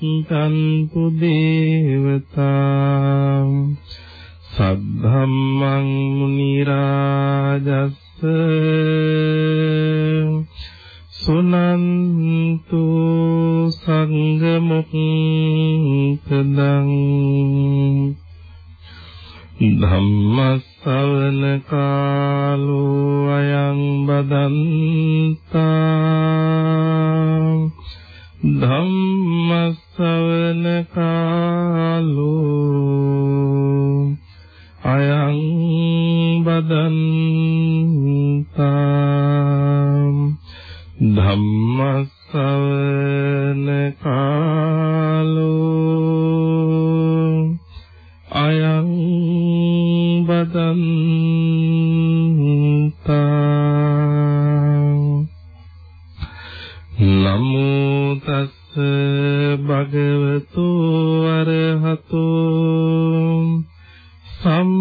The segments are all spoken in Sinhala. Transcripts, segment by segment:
ගච්ඡන්තු දේවතා සද්ධම්මං සම්මා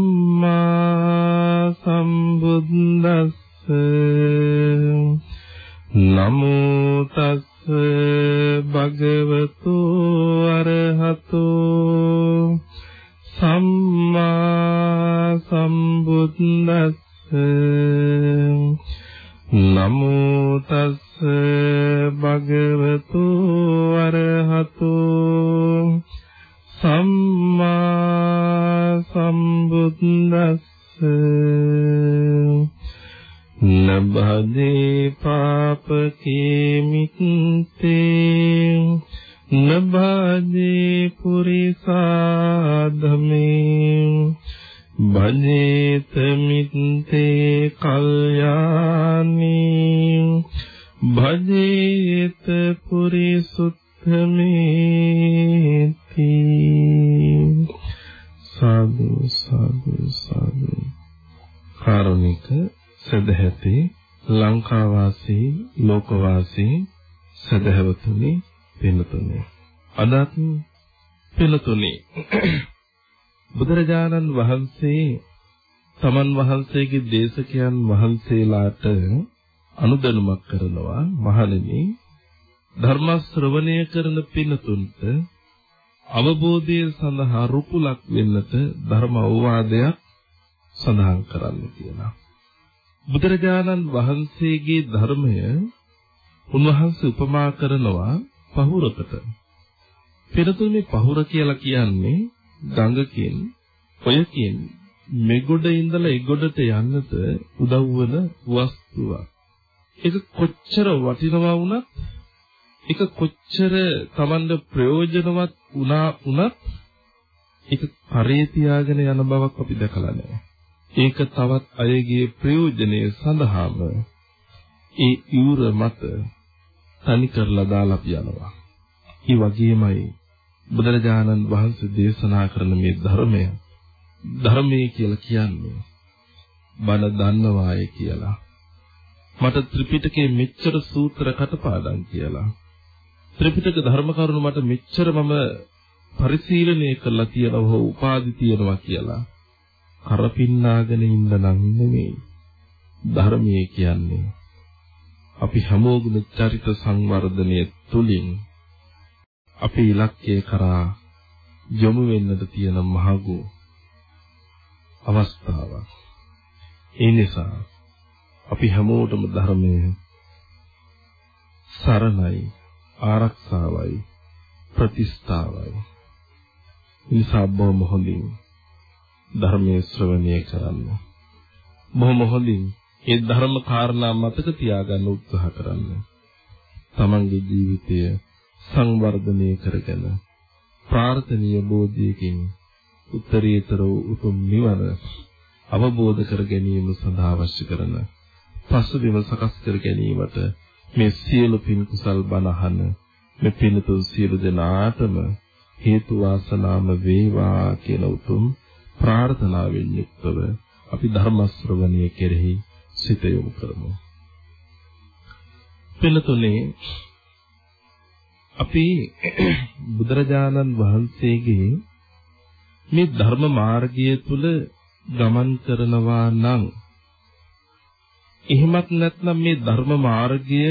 වහන්සේගේ දේශකයන් වහන්සේලාට අනුදැනුමක් කරනවා මහණෙනි ධර්ම ශ්‍රවණය කරන පින්තුන්ට අවබෝධය සඳහා රුකුලක් වෙන්නට ධර්ම අවවාදයක් සඳහන් කරන්න කියලා. බුදුරජාණන් වහන්සේගේ ධර්මය උන්වහන්සේ උපමා කරනවා පහුරකට. පෙරතුනේ පහුර කියලා කියන්නේ ගඟකින් ඔයකින් මෙගොඩ ඉඳලා එගොඩට යන්නට උදව් වෙන වස්තුවක්. ඒක කොච්චර වටිනවා වුණත් ඒක කොච්චර Tamanda ප්‍රයෝජනවත් වුණා වුණත් ඒක කරේ තියාගෙන යන බවක් අපි දැකලා නැහැ. ඒක තවත් අයගේ ප්‍රයෝජනය සඳහාම ඒ යූර මත තනි කරලා දාලා යනවා. ඒ වගේමයි බුදුරජාණන් වහන්සේ දේශනා කරන මේ ධර්මය ධර්මයේ කියලා කියන්නේ බණ දන්නවාය කියලා. මට ත්‍රිපිටකයේ මෙච්චර සූත්‍ර කටපාඩම් කියලා. ත්‍රිපිටක ධර්ම කරුණු මට මෙච්චර මම පරිශීලනය කරලා තියෙනවා හෝ උපාදි තියෙනවා කියලා. කරපින්නාගෙන ඉන්න නම් නෙමෙයි. ධර්මයේ කියන්නේ අපි හැමෝගම චරිත සංවර්ධනය තුලින් අපේ ඉලක්කය කරා යොමු වෙන්නට තියෙන මහඟු අවස්ථාවක්. ඒ නිසා අපි හැමෝටම ධර්මයේ සරණයි ආරක්ෂාවයි ප්‍රතිස්ථාවයි. නිසා බොහොම හොඳින් ධර්මයේ ශ්‍රවණය කරන්න. බොහොම හොඳින් ඒ ධර්ම කාරණා මතක තියාගන්න උත්සාහ කරන්න. තමන්ගේ ජීවිතය සංවර්ධනය කරගෙන ප්‍රාර්ථනීය බෝධියකින් උත්තරීතර වූ උතුම් නිවන අවබෝධ කර ගැනීම සඳහා අවශ්‍ය කරන පසුබිම සකස් කර ගැනීමට මේ සියලු පින් කුසල් බණහන මේ පින්තුන් සියලු දෙනාටම හේතු වාසනාම වේවා කියන උතුම් ප්‍රාර්ථනාවෙන් යුක්තව අපි ධර්ම ශ්‍රවණය කෙරෙහි සිත යොමු කරමු. පින්තුනේ අපි බුදුරජාණන් වහන්සේගේ මේ ධර්ම මාර්ගය තුල ගමන් කරනවා නම් එහෙමත් නැත්නම් මේ ධර්ම මාර්ගය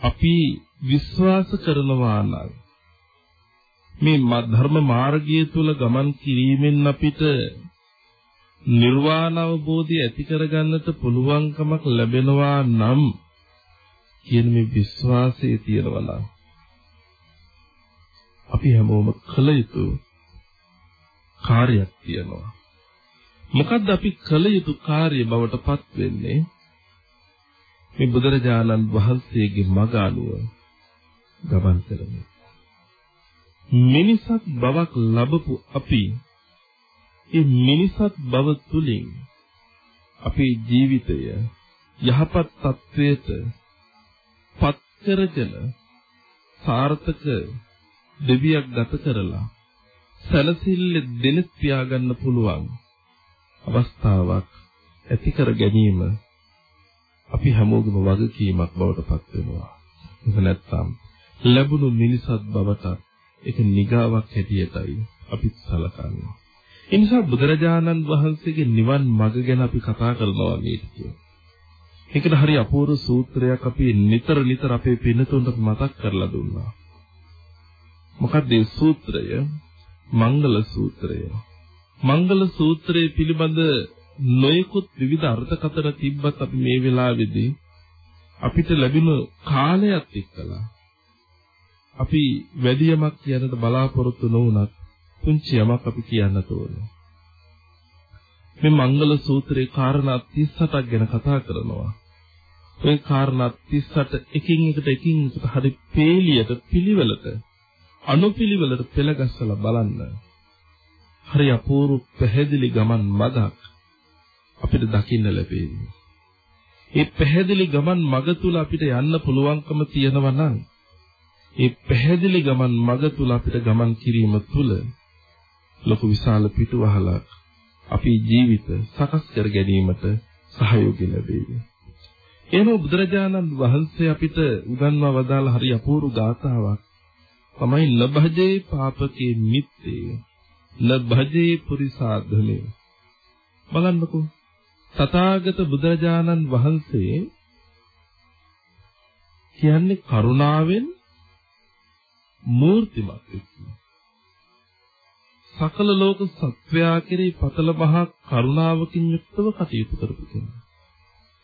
අපි විශ්වාස කරනවා නම් මේ ධර්ම මාර්ගය තුල ගමන් කිරීමෙන් අපිට නිර්වාණ අවබෝධය ඇති කරගන්නට පුළුවන්කමක් ලැබෙනවා නම් කියන මේ විශ්වාසය තියෙනවා නම් අපි හැමෝම කළ යුතු කාර්යයක් තියෙනවා. මොකද්ද අපි කළ යුතු කාර්ය බවට පත් වෙන්නේ? මේ බුදුරජාණන් වහන්සේගේ මඟ අනුව ගමන් කරමු. මිනිසත් බවක් ලැබපු අපි ඒ මිනිසත් බව තුලින් අපේ ජීවිතය යහපත් තත්වයට පත් කරගෙන සාර්ථක දෙවියක් ගත කරලා සැලසිල්ල දෙනෙත් තියාගන්න පුළුවන් අවස්ථාවක් ඇති කර ගැනීම අපි හැමෝගෙම වගකීමක් බවට පත් වෙනවා. ඒක නැත්තම් ලැබුණු මිනිසත් බවට ඒක නිගාවක් හැටියටයි අපි සලකන්නේ. ඒ නිසා බුදුරජාණන් වහන්සේගේ නිවන් මඟ ගැන අපි කතා කරනවා මේ ටික. ඒකට හරි අපූර්ව සූත්‍රයක් අපි නිතර නිතර අපේ පින්නතුන්ට මතක් කරලා දුන්නා. මොකක්ද මේ සූත්‍රය? මංගල සූත්‍රය. මංගල සූත්‍රයේ පිළිබඳ නොයෙකුත් විවිධ අර්ථකථන තිබ්බත් අපි මේ වෙලාවේදී අපිට ලැබෙන කාලයත් එක්කලා අපි වැඩි යමක් කියන්නට බලාපොරොත්තු නොවුනත් පුංචි යමක් අපි කියන්න ඕනේ. මේ මංගල සූත්‍රයේ කාරණා 38ක් ගැන කතා කරනවා. ওই කාරණා 38 එකින් එකට එකින් එකට හරි පේලියට පිළිවෙලට අනුපිළිවෙලට පෙළගස්සලා බලන්න. හරි අපූර්ව පැහැදිලි ගමන් මඟක් අපිට දකින්න ලැබෙන්නේ. මේ පැහැදිලි ගමන් මඟ තුල අපිට යන්න පුළුවන්කම තියෙනවා නම් ඒ පැහැදිලි ගමන් මඟ තුල අපිට ගමන් කිරීම තුල ලොකු විශාල පිටුවහලක් අපේ ජීවිත සකස් කර ගැනීමට සහයෝගය ලැබේවි. එහෙනම් බුදුරජාණන් වහන්සේ අපිට උගන්වා වදාළ හරි අපූර්ව ගාථාවක් තමයි ලබහජේ පාපකේ මිත්තේ ලබහජේ පුරිසාධනේ බලන්නකෝ තථාගත බුදුරජාණන් වහන්සේ කියන්නේ කරුණාවෙන් මූර්තිමත් වෙච්ච සකල ලෝක සත්වයා කෙරෙහි පතල මහා කරුණාවකින් යුක්තව කටයුතු කරපු කෙනා.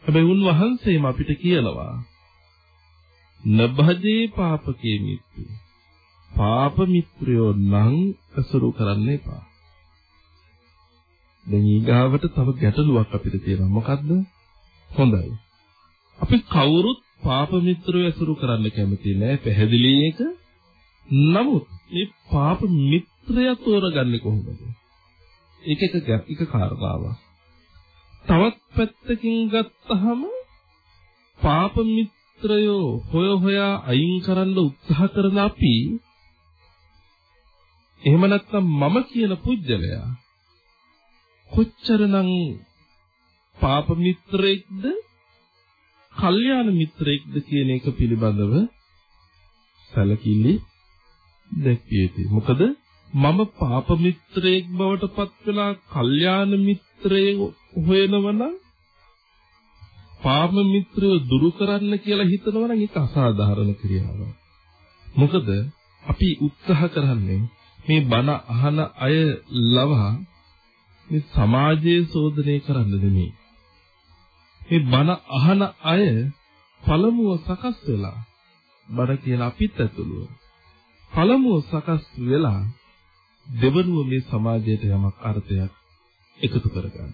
හැබැයි උන්වහන්සේම අපිට කියනවා නබ්බජේ පාපකේ මිත්‍රු. පාප මිත්‍රයෝ නම් අසුරු කරන්න එපා. දැන් ඊගාවට තව ගැටලුවක් අපිට තියෙනවා. මොකද්ද? හොඳයි. අපි කවුරුත් පාප මිත්‍රයෝ අසුරු කරන්න කැමති නෑ. පැහැදිලි එක නමුත් මේ පාප මිත්‍රය තෝරගන්නේ කොහොමද? ඒක එක එක කාරණාවක්. තවත් පැත්තකින් ගත්තහම පාප මිත්‍රයෝ හොය හොයා අයින් කරන්න උත්සාහ කරන අපි එහෙම නැත්නම් මම කියන පුජ්‍යලයා කොච්චරනම් පාප මිත්‍රෙක්ද කල්යාණ මිත්‍රෙක්ද කියන එක පිළිබඳව සැලකිලි දැක්විය යුතුයි. මොකද මම පාප මිත්‍රයෙක් බවට පත් වෙලා කල්යාණ මිත්‍රයෙක් හොයනවනම් පාප මිත්‍රය දුරු කරන්න කියලා හිතනවනම් ඒක අසාධාරණ ක්‍රියාවක්. මොකද අපි උත්සාහ කරන්නේ මේ බණ අහන අය ලවා මේ සමාජයේ සෝදනය කරන්න නෙමෙයි. මේ බණ අහන අය පළමුව සකස් වෙලා බණ කියන අපිත් ඇතුළුව පළමුව සකස් වෙලා දෙවනුව මේ සමාජයට යමක් අර්ථයක් එකතු කරගන්න.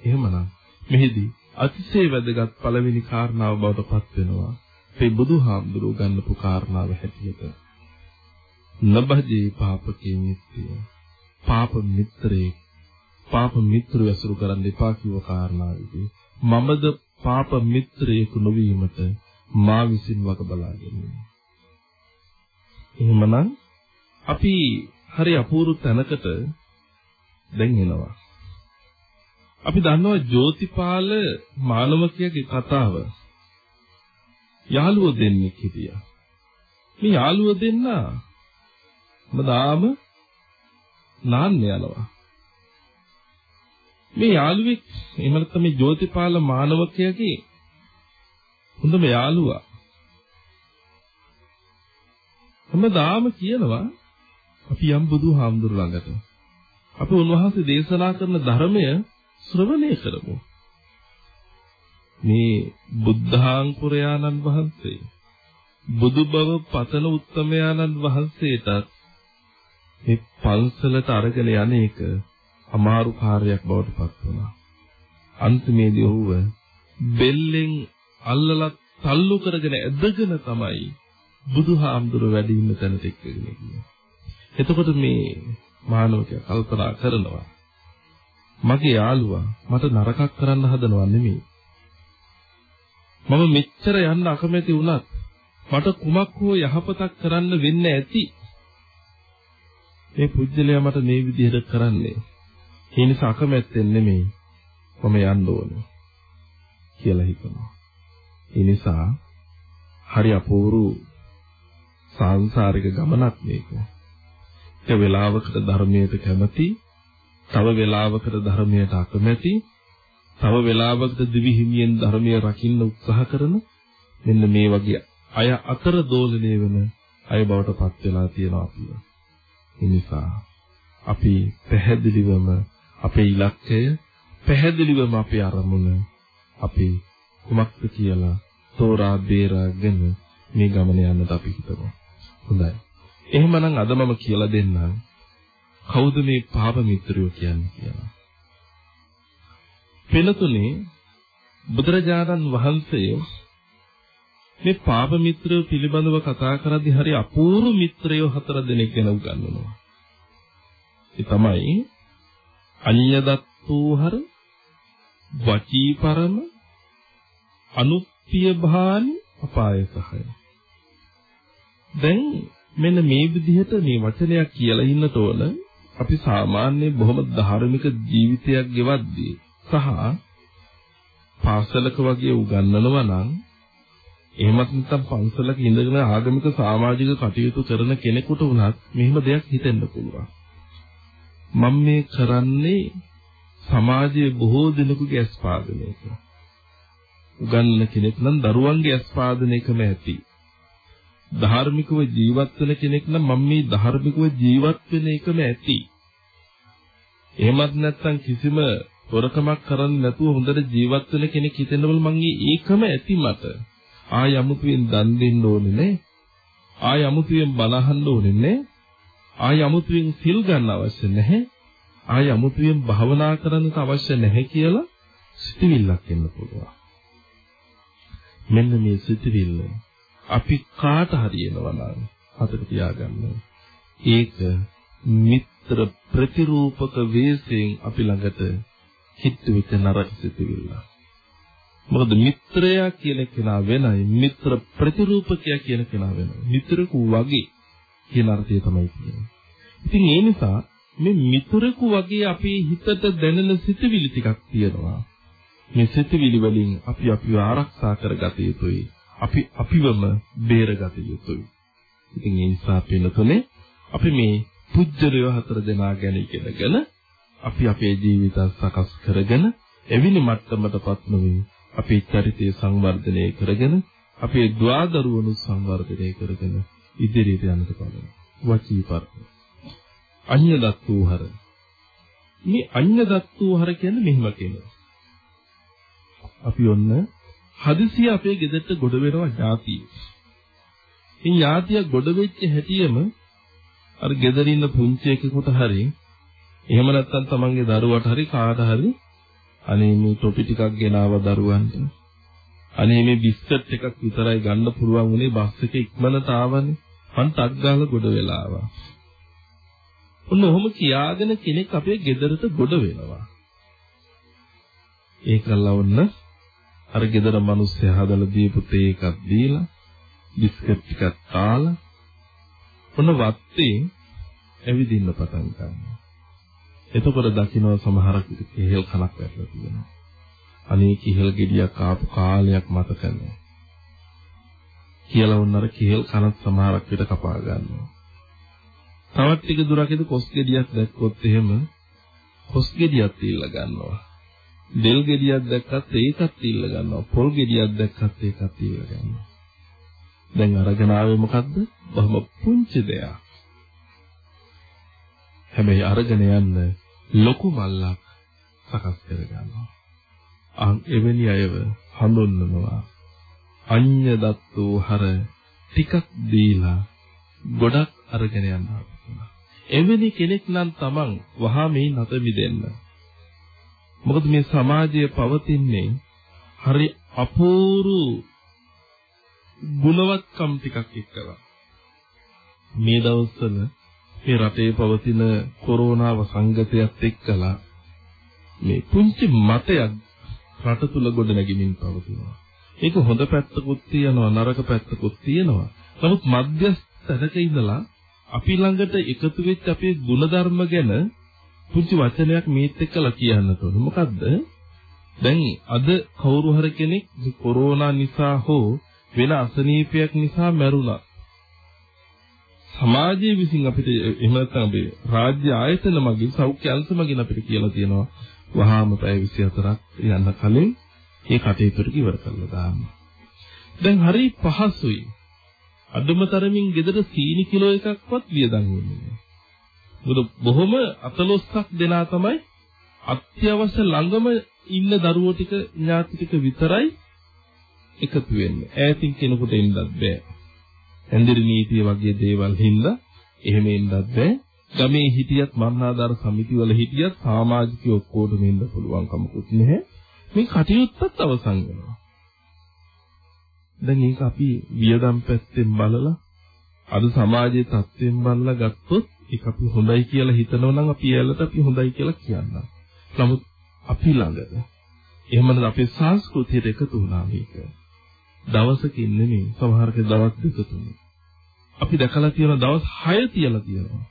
එහෙමනම් මෙහිදී අතිශය වැදගත් පළවෙනි කාරණාව බවට පත් වෙනවා. මේ බුදුහාමුදුරුවෝ ගන්නපු කාරණාව හැටියට. නබහජේ පාපකේ මිත්‍ය. පාප මිත්‍රේ පාප මිත්‍රය ඇසුරු කරන්න එපා කිව්ව කාරණාවේදී මමද පාප මිත්‍රයෙකු නොවීමට මා විසින් වග බලාගෙන ඉන්නේ. එහෙමනම් අපි හරි අපූර්ව තැනකට දැන් එනවා. අපි දන්නවා ජෝතිපාල මානවකයාගේ කතාව. යාළුවෝ දෙන්නෙක් හිටියා. මේ යාළුවෝ දෙන්න මදාම නාන්න යනවා. මේ යාළුවෙක් එහෙම නැත්නම් මේ ජෝතිපාල මානවකයාගේ හොඳම යාළුවා හැමදාම කියනවා අපි යම් බුදුහාමුදුරු ළඟට. අපි උන්වහන්සේ දේශනා කරන ධර්මය ශ්‍රවණය කරමු. මේ බුද්ධාංකුරයාණන් වහන්සේ බුදු බව පතන උත්තමයාණන් වහන්සේටත් මේ පන්සලට අරගෙන යන්නේක අමාරු කාර්යයක් බවට පත් වුණා. අන්තිමේදී ඔහුව බෙල්ලෙන් අල්ලලා තල්ලු කරගෙන ඇදගෙන තමයි බුදුහාමුදුර වැඩ ඉන්න තැනට එක්කගෙන ගියේ. එතකොට මේ මානවකයා කල්පනා කරනවා මගේ යාළුවා මට නරකක් කරන්න හදනව නෙමෙයි. මම මෙච්චර යන්න අකමැති වුණත් මට කුමක් හෝ යහපතක් කරන්න වෙන්න ඇති. මේ පුජ්‍යලයා මට මේ විදිහට කරන්නේ. ඒ නිසා අකමැත්තෙන් නෙමෙයි මම යන්න ඕනේ කියලා හිතනවා. ඒ නිසා හරි අපූර්ව සාංශාරික ගමනක් මේක. එක වෙලාවකට ධර්මයට කැමති, තව වෙලාවකට ධර්මයට අකමැති, තව වෙලාවකට දිවි හිමියෙන් ධර්මය රකින්න උත්සාහ කරන මෙන්න මේ වගේ අය අතර දෝලණය වෙන අය බවට පත් වෙලා තියෙනවා අපිව. ඒ නිසා අපි පැහැදිලිවම අපේ ඉලක්කය පැහැදිලිවම අපේ අරමුණ අපි කුමක්ද කියලා තෝරා බේරාගෙන මේ ගමන යන්නත් අපි හිතමු. හොඳයි. එහෙමනම් අද මම කියලා දෙන්නම් කවුද මේ පාප මිත්‍රයෝ කියන්නේ කියලා. පෙළතුනේ බුදුරජාණන් වහන්සේ මේ පාප මිත්‍රයෝ පිළිබඳව කතා කරද්දී හරි අපූර්ව මිත්‍රයෝ හතර දෙනෙක් ගැන උගන්වනවා. ඒ තමයි අඤ්ඤදත්තෝහර වචීපරම අනුප්පිය භානි අපාය සහය. දැන් මෙන්න මේ විදිහට මේ වචනයක් කියලා ඉන්නට ඕන අපි සාමාන්‍ය බොහොම ධාර්මික ජීවිතයක් ගෙවද්දී සහ පාසලක වගේ උගන්වනවා නම් එහෙමත් නැත්නම් පන්සලක ඉඳගෙන ආගමික සමාජික කටයුතු කරන කෙනෙකුට වුණත් මෙහෙම දෙයක් හිතෙන්න පුළුවන්. මම මේ කරන්නේ සමාජයේ බොහෝ දෙනෙකුගේ අස්පාදනයක. උගන්වන කෙනෙක් නම් දරුවන්ගේ අස්පාදනයකම ඇති. ධාර්මිකව ජීවත් වෙන කෙනෙක් නම් මම මේ ධාර්මිකව ජීවත් වෙන එකම ඇති. එහෙමත් නැත්නම් කිසිම හොරකමක් කරන්නේ නැතුව හොඳට ජීවත් වෙන කෙනෙක් හිතෙන්නවල මං ඒකම ඇති මට. ආය අමුතුවෙන් දන් දෙන්න ඕනේ නේ. ආය අමුතුවෙන් බලහන්න ඕනේ නේ. ආය අමුතුවෙන් සිල් ගන්න අවශ්‍ය නැහැ. ආය අමුතුවෙන් භවනා කරන්නට අවශ්‍ය නැහැ කියලා සිතවිල්ලක් එන්න පුළුවන්. මෙන්න මේ සිතවිල්ල අපි කාට හරි එනවා නම් හතට තියාගන්න. ඒක මිත්‍ර ප්‍රතිරූපක වේසයෙන් අපි ළඟට හිට වෙච්ච නරක සිතවිල්ල. මොකද මිත්‍රයා කියන කෙනා වෙනයි මිත්‍ර ප්‍රතිරූපකයා කියන කෙනා වෙනයි. මිත්‍රකු වගේ කියන අර්ථය තමයි කියන්නේ. ඉතින් ඒ නිසා මේ මිතුරෙකු වගේ අපේ හිතට දැනෙන සිතුවිලි ටිකක් තියෙනවා. මේ සිතුවිලි වලින් අපි අපිව ආරක්ෂා කරගත යුතුයි. අපි අපිවම බේරගත යුතුයි. ඉතින් ඒ නිසා පින්නතුනේ අපි මේ පුජ්‍යලය හතර දෙනා ගැන ඉගෙනගෙන අපි අපේ ජීවිත සකස් කරගෙන එවිනි මට්ටමටපත් නොවේ අපේ චරිතය සංවර්ධනය කරගෙන අපේ ද්වාදරුවනු සංවර්ධනය කරගෙන ඉදිරියට යන්නට බලමු. වචී පර්ව. අඤ්ඤ දත්තූහර. මේ අඤ්ඤ දත්තූහර කියන්නේ මෙහිම කියනවා. අපි ඔන්න හදිසිය අපේ ගෙදරට ගොඩ වෙනවා ඥාතිය. ඉන් ඥාතිය ගොඩ වෙච්ච හැටියෙම අර ගෙදර ඉන්න පුංචි එකෙකුට හරි එහෙම නැත්නම් තමන්ගේ දරුවට හරි කාට හරි අනේ මේ ටොපි ටිකක් ගෙනාව දරුවන්ට. අනේ මේ බිස්කට් එකක් විතරයි ගන්න පුළුවන් උනේ බස් එකේ ඉක්මනට ආවනේ. මං ටක් ගාලා ගොඩ වෙලා ආවා ඔන්න ඔහොම කියාගෙන කෙනෙක් අපේ ගෙදරට ගොඩ වෙනවා. ඒකල්ලා ඔන්න අර ගෙදර මිනිස්සයා හදලා දීපු තේ එකක් දීලා බිස්කට් ටිකක් කාලා ඔන්න වත්තේ ඇවිදින්න පටන් ගන්නවා. එතකොට දකින්න සමහරක් කෙහෙල් කනක් වැටලා තියෙනවා. අනේ කෙහෙල් ගෙඩියක් ආපු කාලයක් මතක නැහැ. කියලා වුණාර කෙහෙල් කනත් සමහරක් විට කපා ගන්නවා. තවත් ටික දුරකදී කොස් ගෙඩියක් දැක්කොත් එහෙම කොස් ගෙඩියක් තීල්ලා ගන්නවා. දෙල් ගෙඩියක් දැක්කත් ඒකත් තීල්ලා ගන්නවා. පොල් ගෙඩියක් දැක්කත් ඒකත් තීල්ලා ගන්නවා. දැන් අරගෙන ආවේ මොකද්ද? බොහොම පුංචි දෙයක්. හැබැයි අරගෙන යන්න ලොකු මල්ලක් සකස් කරගන්නවා. අන් එවැනි අයව හඳුන්වනවා. අඤ්‍ය දත්තෝ හර ටිකක් දීලා ගොඩක් අරගෙන යනවා. එවැනි කෙනෙක් නම් තමන් වහා මේ නැත මිදෙන්න. මොකද මේ සමාජය පවතින්නේ හරි අපූරු ගුණවත්කම් ටිකක් එක්කලා. මේ දවස්වල මේ රටේ පවතින කොරෝනා වසංගතයත් එක්කලා මේ පුංචි මතයක් රට තුල ගොඩ නැගිමින් පවතිනවා. ඒක හොඳ පැත්තකුත් තියෙනවා නරක පැත්තකුත් තියෙනවා. නමුත් මධ්‍යස්ථක ඉඳලා අපි ළඟට එකතු වෙච්ච අපේ ಗುಣධර්ම ගැන පුංචි වචනයක් මේත් එක්කලා කියන්න ඕනේ. මොකද්ද? දැන් අද කවුරු හරි කෙනෙක් කොරෝනා නිසා හෝ වෙන අසනීපයක් නිසා මැරුණා. සමාජයේ විසින් අපිට එහෙම නැත්නම් අපේ රාජ්‍ය ආයතන මගින් සෞඛ්‍ය අංශ මගින් අපිට කියලා තියෙනවා වහාම පැය 24ක් යන්න කලින් මේ කටයුතු ටික ඉවර කරලා දාන්න. දැන් හරි පහසුයි. අඩුම තරමින් ගෙදර සීනි කිලෝ එකක්වත් වියදම් වෙන්නේ නැහැ. මොකද බොහොම අතලොස්සක් දෙනා තමයි අත්‍යවශ්‍ය ළඟම ඉන්න දරුවෝ ටික ඥාති ටික විතරයි එකතු වෙන්නේ. ඈතින් කෙනෙකුට එන්නත් බෑ. ඇඳිරි නීතිය වගේ දේවල් හින්දා එහෙම එන්නත් බෑ. ගමේ හිටියත් මන්නාදාර සමිතිවල හිටියත් සමාජිකයෝ ඔක්කොටම එන්න පුළුවන් කමකුත් නැහැ. මේ කටයුත්තත් අවසන් වෙනවා. දැන් මේක අපි වියදම් පැත්තෙන් බලලා අද සමාජයේ තත්ත්වයෙන් බලලා ගත්තොත් ඒක අපි හොඳයි කියලා හිතනවා නම් අපි ඇලට අපි හොඳයි කියලා කියනවා. නමුත් අපි ළඟද එහෙමනම් අපේ සංස්කෘතියට එකතු වුණා මේක. දවසකින් නෙමෙයි සමහරක දවස් දෙක තුන. අපි දැකලා තියෙන දවස් 6 තියලා තියෙනවා.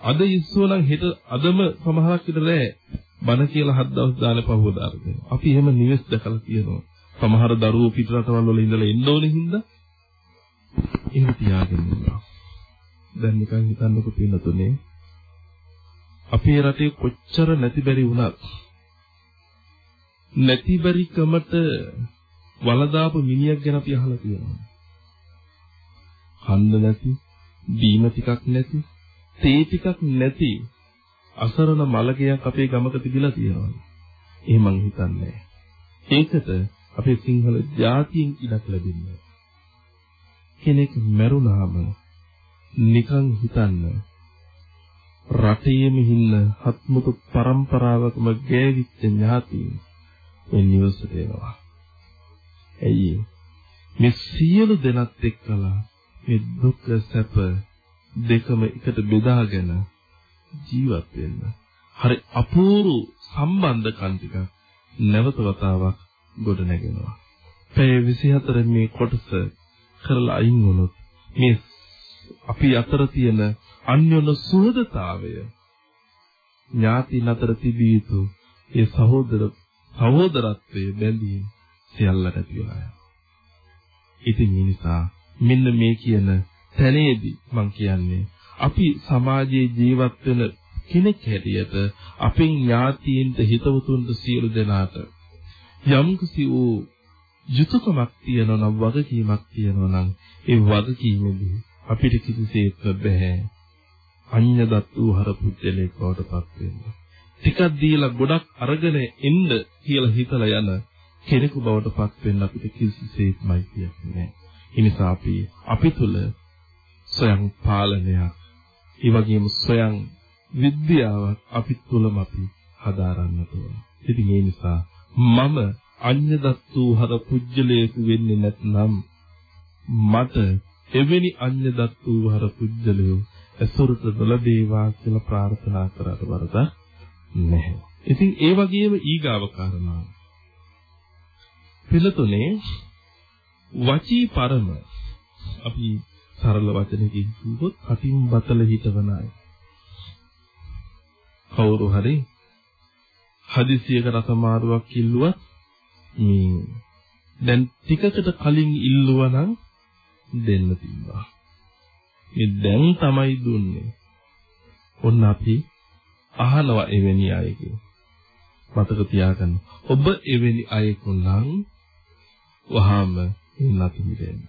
අද ඉස්සුවනම් හෙට අදම සමහරක් විතර රෑ බණ කියලා හත් දවස් දාන පහවදාර දෙනවා. අපි එහෙම නිවෙස් දැකලා තියෙනවා. සමහර දරුවෝ පිට රටවල් වල ඉඳලා එන්න ඕනේ හින්දා එහෙම තියාගෙන ඉන්නවා. දැන් නිකන් හිතන්නකො පින්නතුනේ අපේ රටේ කොච්චර නැති බැරි වුණත් නැති බැරිකමට වලදාපු මිනිහක් ගැන අපි අහලා තියෙනවා. කන්න නැති, දීම ටිකක් නැති, තේ ටිකක් නැති අසරණ මලකයක් අපේ ගමක තිබිලා තියෙනවා. එහෙම මං හිතන්නේ. ඒකට අපේ සිංහල ජාතියෙන් ඉඩක් ලැබෙන්නේ. කෙනෙක් මැරුණාම නිකන් හිතන්න රටේම ඉන්න හත්මුතු પરම්පරාවකම ගෑවිච්ච ඥාතීන් මේ නිවසට එනවා. ඇයි මේ සියලු දෙනත් එක්කලා මේ දුක් සැප දෙකම එකට බෙදාගෙන ජීවත් වෙන්න. හරි අපූර්ව සම්බන්ධකම් ටික නැවත වතාවක් ගොඩ නැගෙනවා. පැය 24 මේ කොටස කරලා අයින් වුණොත් මේ අපි අතර තියෙන අන්‍යොන සුහදතාවය ඥාති අතර තිබිය යුතු ඒ සහෝදර සහෝදරත්වයේ බැඳීම් සියල්ලට තියලා යනවා. ඉතින් ඒ නිසා මෙන්න මේ කියන තැනේදී මම කියන්නේ අපි සමාජයේ ජීවත් වෙන කෙනෙක් හැටියට අපෙන් ඥාතීන්ට හිතවතුන්ට සියලු දෙනාට යම්කිසි වූ යුතුයකමක් තියෙනවා නම් වගකීමක් තියෙනවා නම් ඒ වගකීමෙදී අපිට කිසිසේත් බැහැ අඤ්‍ය දත්තු හර පුජ්‍යලේක බවට පත් වෙන්න. ටිකක් දීලා ගොඩක් අරගෙන එන්න කියලා හිතලා යන කෙනෙකු බවට පත් වෙන්න අපිට කිසිසේත්මයි කියන්නේ. ඒ නිසා අපි අපි තුල ස්වයං පාලනයක් ඒ වගේම ස්වයං විද්‍යාවක් අපි තුලම අපි හදාරන්නට ඕන. ඉතින් ඒ නිසා මම අඤ්‍ය දත්තු හර පුජ්‍යලේකු වෙන්නේ නැත්නම් මට එවැනි අඤ්‍ය දත්තු හර පුජ්‍යලයෝ ඇසුරට නොලැබේවා කියලා ප්‍රාර්ථනා කරාට වරදක් නැහැ. ඉතින් ඒ වගේම ඊගාව කාරණාව. පිළිතුනේ වචී පරම අපි සරල වචනකින් කිව්වොත් කටින් බතල හිටවන අය. කවුරු හරි හදිසියක රසමාරුවක් කිල්ලුවත් මේ දැන් ටිකකට කලින් ඉල්ලුවා නම් දෙන්න තිබ්බා. මේ දැන් තමයි දුන්නේ. ඔන්න අපි අහනවා එවැනි අයගෙන්. මතක තියාගන්න. ඔබ එවැනි අයෙකු නම් වහාම ඉන්නත් මිදෙන්න.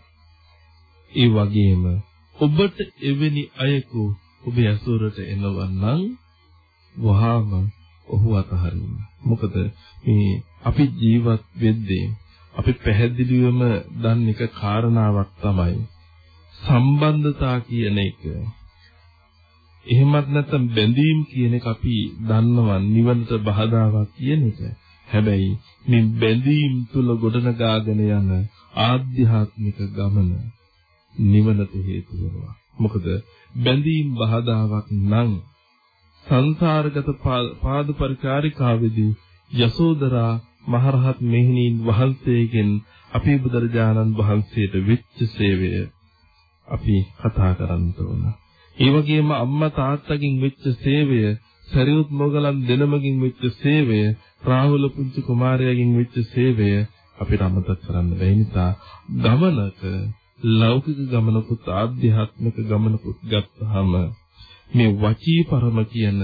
ඒ වගේම ඔබට එවැනි අයෙකු ඔබේ ඇසුරට එනවනම් වහාම ඔහු අතහරින්න. මොකද මේ අපි ජීවත් වෙද්දී අපි පැහැදිලිවම දන්න එක කාරණාවක් තමයි සම්බන්ධතා කියන එක. එහෙමත් නැත්නම් බැඳීම් කියන එක අපි දන්නවා නිවනට බාධාවක් කියන එක. හැබැයි මේ බැඳීම් තුල ගොඩනගාගෙන යන ආධ්‍යාත්මික ගමන නිවනට හේතු වෙනවා. මොකද බැඳීම් බාධාවක් නම් සංසාරගත පාද පරිචාරිකාවේදී යසෝදරා මහරහත් මෙහිණීන් වහන්සේගෙන් අපේ බුදුරජාණන් වහන්සේට වෙච්ච සේවය අපි කතා කරන්න ඕන. ඒ වගේම අම්මා තාත්තගෙන් වෙච්ච සේවය, සරියුත් මොගලන් දෙනමකින් වෙච්ච සේවය, රාහුල පුංචි කුමාරයාගෙන් වෙච්ච සේවය අපිට අමතක කරන්න බැහැ. නිසා ගමනක ලෞකික ගමනකුත් ආධ්‍යාත්මික ගමනකුත් ගත්තාම මේ වචී පරම කියන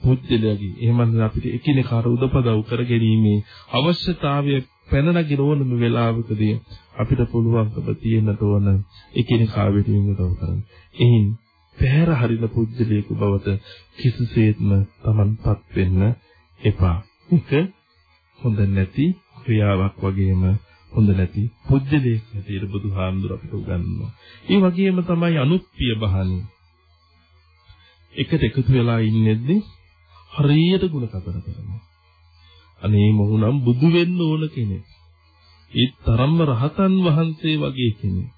පුජ්‍යලයාගේ එහෙමනම් අපිට එකිනෙකාට උදපදව් කරගැනීමේ අවශ්‍යතාවය පැන නගින ඕනම වෙලාවකදී අපිට පුළුවන්කම තියෙන්නට ඕන එකිනෙකා වෙතින් උදව් කරන්න. එහින් පැහැර හරින පුජ්‍යලයක බවට කිසිසේත්ම Tamanපත් වෙන්න එපා. ඒක හොඳ නැති ක්‍රියාවක් වගේම හොඳ නැති පුජ්‍යලයක හැටියට බුදුහාමුදුර අපිට උගන්වනවා. ඒ වගේම තමයි අනුප්පිය බහන්නේ. එකට එකතු වෙලා ඉන්නේද්දි හරියට ಗುಣ කතර කරනවා. අනේ මොහුනම් බුදු වෙන්න ඕන කෙනෙක්. ඒ තරම්ම රහතන් වහන්සේ වගේ කෙනෙක්.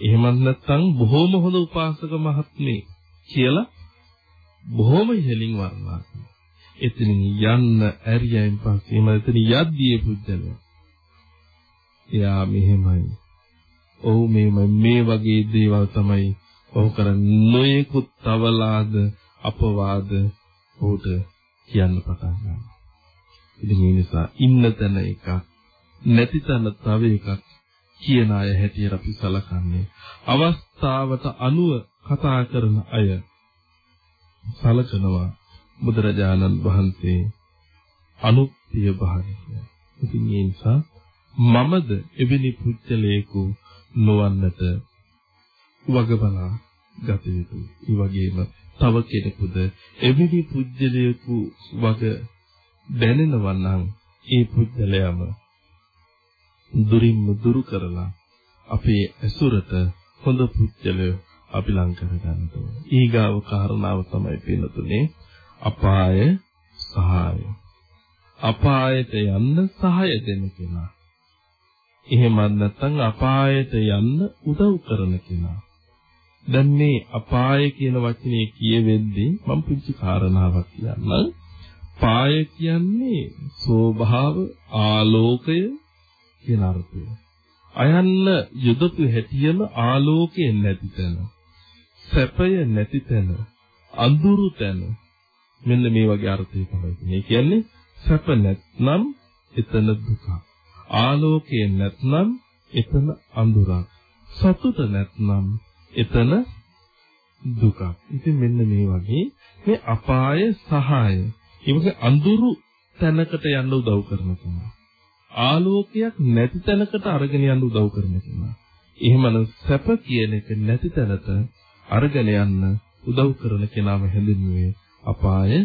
එහෙමත් නැත්නම් බොහොම හොඳ උපාසක මහත්මේ කියලා බොහොම ඉහළින් වර්ණනා කරනවා. එතනින් යන්න ඇරියයින් පස්සේ මම එතන යද්දී පුජ්‍යලයා. එයා මෙහෙමයි. ඔව් මේ මේ වගේ දේවල් තමයි ඔහු කරන්නේ නොයෙකුත් තවලාද අපවාද ඔහුට කියන්න පටන් ගන්නවා. ඉතින් ඒ නිසා ඉන්න තැන එකක් නැති තැන තව එකක් කියන අය හැටියට අපි සලකන්නේ අවස්ථාවට අනුව කතා කරන අය සලකනවා බුදුරජාණන් වහන්සේ අනුප්පිය භාවය. ඉතින් ඒ නිසා මමද එවැනි පුච්චලේකු නොවන්නට වග බලා ගත යුතුයි. ඒ වගේම තව කෙනෙකුද එවැනි පුජ්‍යලයකු වග දැනෙනවා නම් ඒ පුජ්‍යලයම දුරින්ම දුරු කරලා අපේ ඇසුරට හොඳ පුජ්‍යලය අපි ලං කර ගන්න ඕනේ. ඊගාව කාරණාව තමයි පින්නතුනේ අපාය සහාය. අපායට යන්න සහාය දෙන්න කෙනා. එහෙමත් නැත්නම් අපායට යන්න උදව් කරන කෙනා. දැන් මේ අපාය කියන වචනේ කියවෙද්දී මම පුංචි කාරණාවක් කියන්නම්. පාය කියන්නේ ස්වභාව ආලෝකය කියන අර්ථය. අයන්න යොදපු හැටියම ආලෝකය නැති තැන. සැපය නැති තැන. අඳුරු තැන. මෙන්න මේ වගේ අර්ථය තමයි. මේ කියන්නේ සැප නැත්නම් එතන දුක. ආලෝකය නැත්නම් එතන අඳුරක්. සතුට නැත්නම් එතන දුකක්. ඉතින් මෙන්න මේ වගේ මේ අපාය සහාය. ඒ වගේ අඳුරු තැනකට යන්න උදව් කරන කෙනා. ආලෝකයක් නැති තැනකට අරගෙන යන්න උදව් කරන කෙනා. එහෙමනම් සැප කියන එක නැති තැනට අරගෙන යන්න උදව් කරන කෙනාම හැඳින්වුවේ අපාය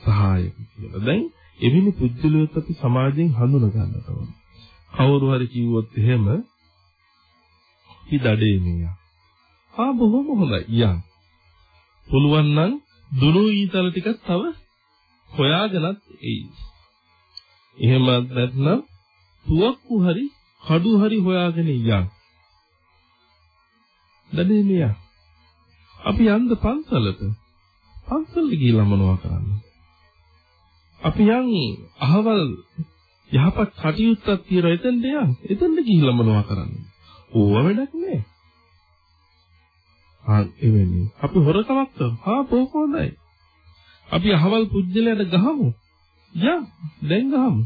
සහායක කියලා. දැන් එවැනි පුජ්‍යලයත් අපි සමාජයෙන් හඳුන ගන්නට ඕන. කවුරු හරි කිව්වොත් එහෙම ඉදඩේ මියා ආ බොහොම හොඳයි. යන්. පුළුවන් නම් දුනු ඊතල ටිකක් තව හොයාගෙනත් එයි. එහෙම නැත්නම් තුවක්කු හරි කඩු හරි හොයාගෙන යන්. දැනේ මියා. අපි යන්න පන්සලට. පන්සලට ගිහිල්ලා මොනවා කරන්නේ? අපි යන් අහවල් යහපත් කටයුත්තක් තියලා එතෙන්ට යන්. එතෙන්ට ගිහිල්ලා මොනවා කරන්නේ? ඕව වැඩක් නෑ. ආ එවෙන්නේ. අපි හොරකමක් කරමු. ආ බොහොම හොඳයි. අපි අහවල් පුජ්‍යලයට ගහමු. යා දැන් ගහමු.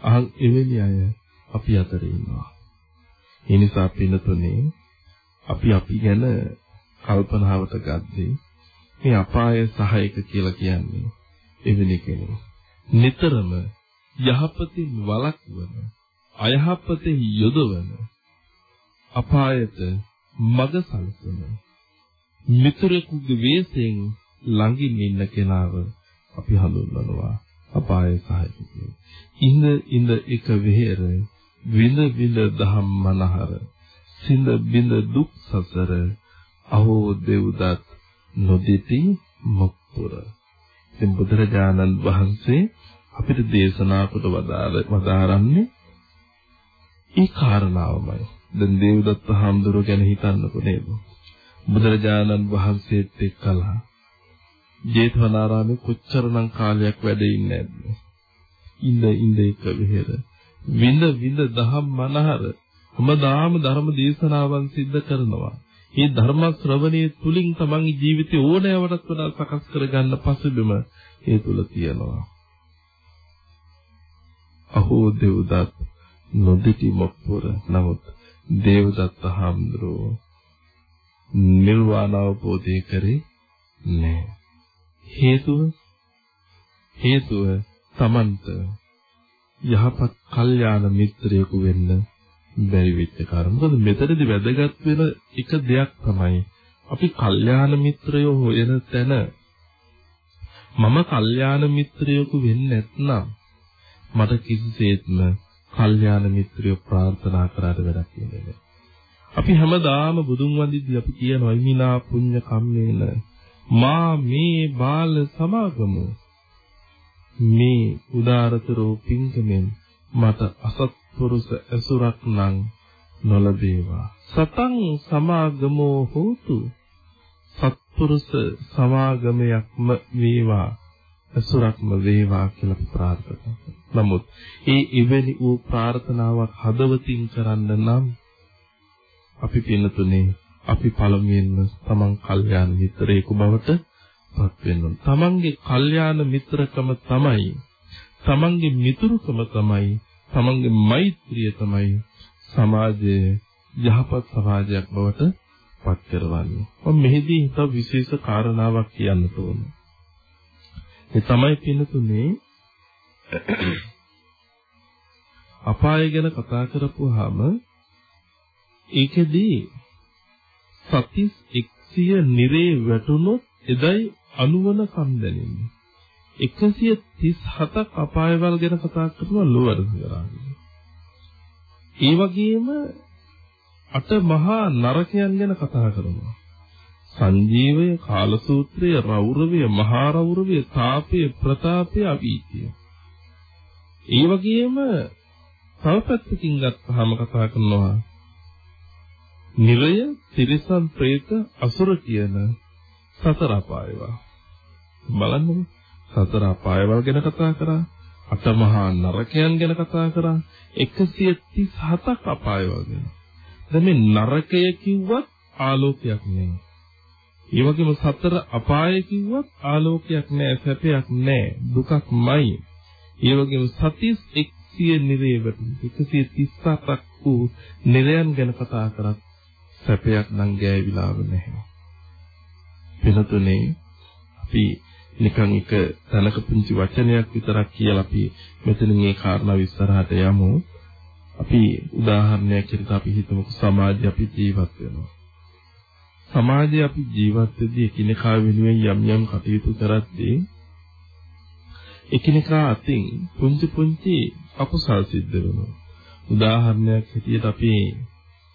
ආ එවෙන්නේ අය අපි අතරේ ඉන්නවා. ඒ නිසා පින්නතුනේ අපි අපි ගැන කල්පනාවට ගද්දී මේ අපාය සහායක කියලා කියන්නේ එවැනි කෙනෙක්. නිතරම යහපතින් වළක්වන අයහපතෙහි යොදවන අපායට මග සලසන මිතුරෙකුගේ වෙස්යෙන් ළඟින් ඉන්න කෙනාව අපි හඳුන්වනවා අපාය සහායකයෙකු. ඉඳ ඉඳ එක වෙහෙර විඳ විඳ දහම් මනහර සිඳ බිඳ දුක් සසර අහෝ දෙව්දත් නොදිති මුක්තුර. ඉතින් බුදුරජාණන් වහන්සේ අපිට දේශනා කොට වදාරන්නේ ඒ කාරණාවමයි. දැන් දේවදත්ත හාමුදුරුව ගැන හිතන්නකො නේද? බුදුරජාණන් වහන්සේත් එක්කලා ජේතවනාරාමේ කොච්චරනම් කාලයක් වැඩ ඉන්නේ නැද්ද? ඉඳ ඉඳ එක විහෙර විඳ විඳ දහම් මනහර හැමදාම ධර්ම දේශනාවන් සිද්ධ කරනවා. මේ ධර්ම ශ්‍රවණයේ තුලින් තමන්ගේ ජීවිතේ ඕනෑවටත් වඩා සකස් කරගන්න පසුබිම ඒ තුල තියෙනවා. අහෝ දෙව්දත් නොදිටි මොක්පුර නමුත් දේවදත්ත හාමුදුරුවෝ නිර්වාණ අවබෝධය කරේ නැහැ. හේතුව හේතුව තමන්ට යහපත් කල්යාණ මිත්‍රයෙකු වෙන්න බැරි වෙච්ච කාරණා. මොකද මෙතනදී වැදගත් වෙන එක දෙයක් තමයි අපි කල්යාණ මිත්‍රයෝ හොයන තැන මම කල්යාණ මිත්‍රයෙකු වෙන්නේ නැත්නම් මට කිසිසේත්ම කල්යාණ මිත්‍රයෝ ප්‍රාර්ථනා කරාට වැඩක් නෑ. අපි හැමදාම බුදුන් වඳිද්දී අපි කියනවා ඉමිනා පුඤ්ඤ කම්මේන මා මේ බාල සමාගමු. මේ උදාරතරෝ පිංකමෙන් මට අසත්පුරුෂ ඇසුරක් නම් නොලබේවා. සතං සමාගමෝ හෝතු. සත්පුරුෂ සමාගමයක්ම වේවා ඇසුරක්ම වේවා කියලා ප්‍රාර්ථනා නමුත් ඒ ඉවෙනි වූ ප්‍රාර්ථනාවක් හදවතින් කරන්න නම් අපි පින්නතුනේ අපි පළමුවෙන්ම තමන් කල්යාණ මිත්‍රයෙකු බවට පත් වෙන්න ඕන. තමන්ගේ කල්යාණ මිත්‍රකම තමයි තමන්ගේ මිතුරුකම තමයි තමන්ගේ මෛත්‍රිය තමයි සමාජයේ යහපත් සමාජයක් බවට පත් කරවන්නේ. මම මෙහිදී හිත විශේෂ කාරණාවක් කියන්න ඕනේ. ඒ තමයි පින්නතුනේ අපාය ගැන කතා කරපුවාම ඒකෙදී සතිස් 100 නිරේ වැටුනොත් එදයි අනුවන සම්දැනෙන්නේ 137ක් අපායවල ගැන කතා කරනවා ලෝවර කරන්නේ. ඒ වගේම අට මහා නරකයන් ගැන කතා කරනවා. සංජීවය, කාලසූත්‍රය, රෞරවය, මහා රෞරවය, තාපය, ප්‍රතාපය, අවීතිය. ඒ වගේම තව පැත්තකින් ගත්තාම කතා කරනවා නිරය, තිරිසන්, പ്രേත, අසුර කියන සතර අපායවා. බලන්නකො සතර අපායවල් ගැන කතා කරා, අටමහා නරකයන් ගැන කතා කරා, 137ක් අපායවල් ගැන. දැන් මේ නරකය කිව්වත් ආලෝකයක් නෙවෙයි. ඒ වගේම සතර අපාය කිව්වත් ආලෝකයක් නෑ සැපයක් නෑ දුකක්මයි. ඒ වගේම සතිස් 100 නිරේවට 137ක් වූ නිරයන් ගැන කතා කරත් සැපයක් නම් ගෑවිලාව නැහැ. වෙනතුනේ අපි නිකන් එක තනක පුංචි වචනයක් විතරක් කියලා අපි මෙතනින් මේ කාරණා විස්තරහට යමු. අපි උදාහරණයක් විදිහට අපි හිතමුකෝ සමාජය අපි ජීවත් වෙනවා. සමාජයේ අපි ජීවත් වෙද්දී එකිනෙකා වෙනුවෙන් යම් යම් කටයුතු කරද්දී එකිනෙකා අතින් පුංචි පුංචි අකුසල් සිද්ධ වෙනවා. උදාහරණයක් හැටියට අපි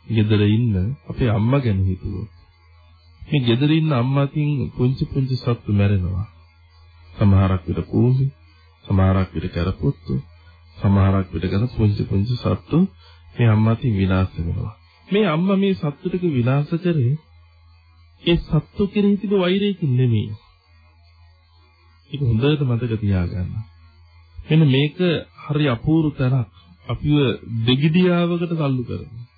ගෙදර ඉන්න අපේ අම්මා ගැන හිතුවොත් මේ ගෙදර ඉන්න අම්මාකින් පුංචි පුංචි සත්තු මැරෙනවා. සමහරක් විට කූඹි, සමහරක් විට කරපොත්තු, සමහරක් විට ගන පුංචි පුංචි සත්තු මේ අම්මාකින් විනාශ වෙනවා. මේ අම්මා මේ සත්තු ටික විනාශ කරේ ඒ සත්තු කෙරෙහි තිබෙ වෛරයකින් නෙමෙයි. ඒක හොඳට මතක තියාගන්න. මෙන්න මේක හරි අපූර්ව තැනක්. අපිව දෙගිඩියාවකට තල්ලු කරනවා.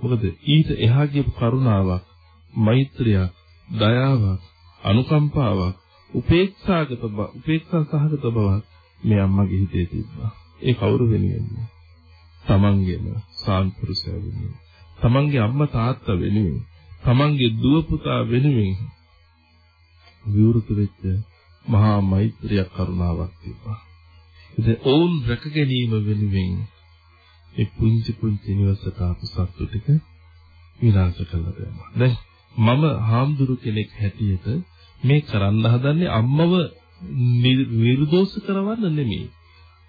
මොකද ඊට එහා ගියපු කරුණාවක්, මෛත්‍රියක්, දයාවක්, අනුකම්පාවක්, උපේක්ෂාගත බව, උපේක්ෂා සහගත බවක් මේ අම්මගේ හිතේ තිබ්බා. ඒ කවුරු වෙනුවෙන්ද? තමන්ගේම සාන්පුරුෂය වෙනුවෙන්. තමන්ගේ අම්මා තාත්තා වෙනුවෙන්. තමන්ගේ දුව පුතා වෙනුවෙන් විවෘත වෙච්ච මහා මෛත්‍රිය කරුණාවක් තිබ්බා. ඉතින් ඔවුන් රැක ගැනීම වෙනුවෙන් ඒ පුංචි පුංචි නිවසට ආපු සත්තු ටික විනාශ කළා දැම්මා. දැන් මම හාමුදුරු කෙනෙක් හැටියට මේ කරන්න හදන්නේ අම්මව නිර්දෝෂ කරවන්න නෙමෙයි.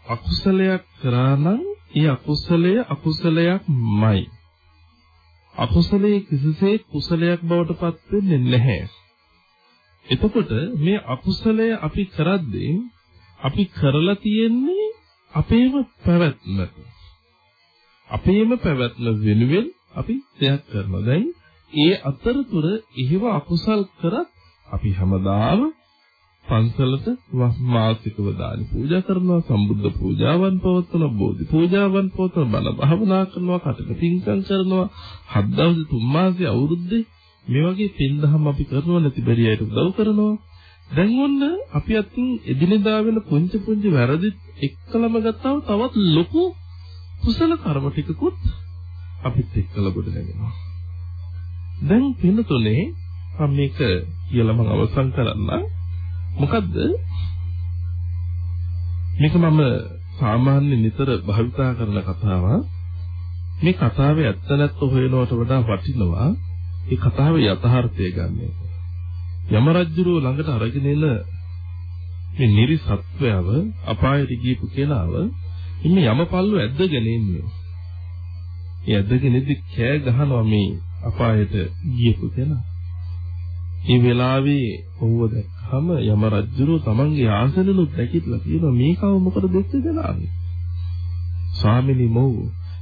අකුසලයක් කරා නම් ඒ අකුසලය අකුසලයක්මයි. අකුසලයේ කිසිසේ කුසලයක් බවට පත් වෙන්නේ නැහැ. එතකොට මේ අකුසලය අපි කරද්දී අපි කරලා තියෙන්නේ අපේම පැවැත්මට. අපේම පැවැත්ම වෙනුවෙන් අපි දෙයක් කරනවා. දැන් ඒ අතරතුර එහෙව අකුසල් කරත් අපි හැමදාම පන්සලට මාසිකව දානි පූජා කරනවා සම්බුද්ධ පූජාවන් පවත්වනවා බෝධි පූජාවන් පවත්වනවා බණ භාවනා කරනවා කටක පින්කම් කරනවා හත් දවස් තුන් මාසෙ අවුරුද්දේ මේ වගේ පින්දහම් අපි කරනවා නැති බැරි අයට උදව් කරනවා දැන් ඔන්න අපි අතින් එදිනෙදා වෙන පුංචි පුංචි වැරදි එක්කලම ගත්තාම තවත් ලොකු කුසල කර්ම ටිකකුත් අපිත් එක්කලා ගොඩ නැගෙනවා. දැන් පින්නතුනේ මම මේක කියලා මම අවසන් කරන්නම්. මොකද්ද? මේක මම සාමාන්‍ය නිතර භාවිතා කරන කතාවක්. මේ කතාවේ ඇත්ත නැත්ත හොයනවට වඩා වටිනවා ඒ කතාවේ යථාර්ථය ගන්න එක. යම රජුරෝ ළඟට අරගෙන එන මේ නිරි සත්වයව අපායට ගියපු කෙනාව ඉන්නේ යමපල්ලු ඇද්දගෙන ඉන්නේ. ඒ ඇද්දගෙන ඉදි කෑ ගහනවා මේ අපායට ගියපු කෙනා. මේ වෙලාවේ ඔව්ව දැක්කම යම රජුරෝ තමන්ගේ ආසනෙනුත් දැකිట్లా කියනවා මේකව මොකද දෙස්ස දෙනාන්නේ. ස්වාමිනී මොව්